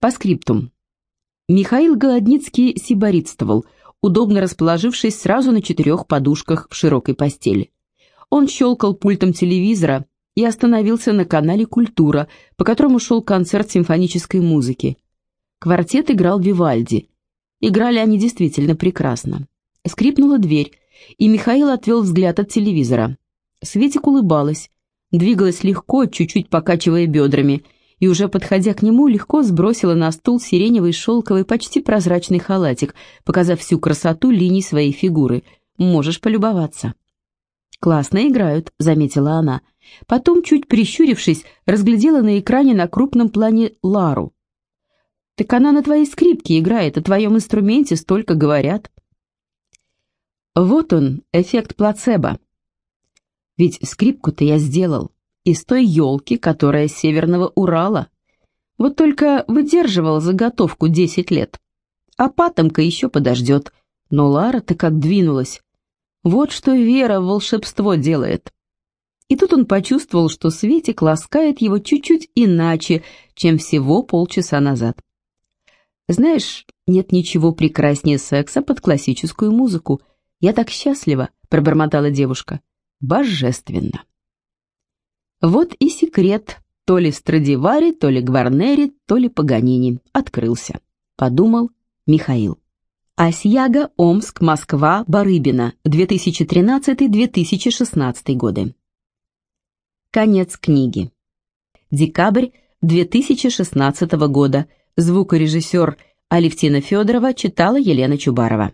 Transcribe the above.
По скриптум. Михаил Голодницкий сиборитствовал, удобно расположившись сразу на четырех подушках в широкой постели. Он щелкал пультом телевизора и остановился на канале «Культура», по которому шел концерт симфонической музыки. Квартет играл Вивальди. Играли они действительно прекрасно. Скрипнула дверь, и Михаил отвел взгляд от телевизора. Светик улыбалась, двигалась легко, чуть-чуть покачивая бедрами, и уже подходя к нему, легко сбросила на стул сиреневый шелковый, почти прозрачный халатик, показав всю красоту линий своей фигуры. «Можешь полюбоваться». «Классно играют», — заметила она. Потом, чуть прищурившись, разглядела на экране на крупном плане Лару. «Так она на твоей скрипке играет, о твоем инструменте столько говорят». Вот он, эффект плацебо. Ведь скрипку-то я сделал из той елки, которая с Северного Урала. Вот только выдерживал заготовку 10 лет. А патомка еще подождет. Но Лара-то как двинулась. Вот что вера в волшебство делает. И тут он почувствовал, что Светик ласкает его чуть-чуть иначе, чем всего полчаса назад. Знаешь, нет ничего прекраснее секса под классическую музыку. Я так счастлива, пробормотала девушка. Божественно. Вот и секрет, то ли Страдивари, то ли Гварнери, то ли Паганини, открылся, подумал Михаил. Асьяга, Омск, Москва, Барыбина, 2013-2016 годы. Конец книги. Декабрь 2016 года. Звукорежиссер Алевтина Федорова читала Елена Чубарова.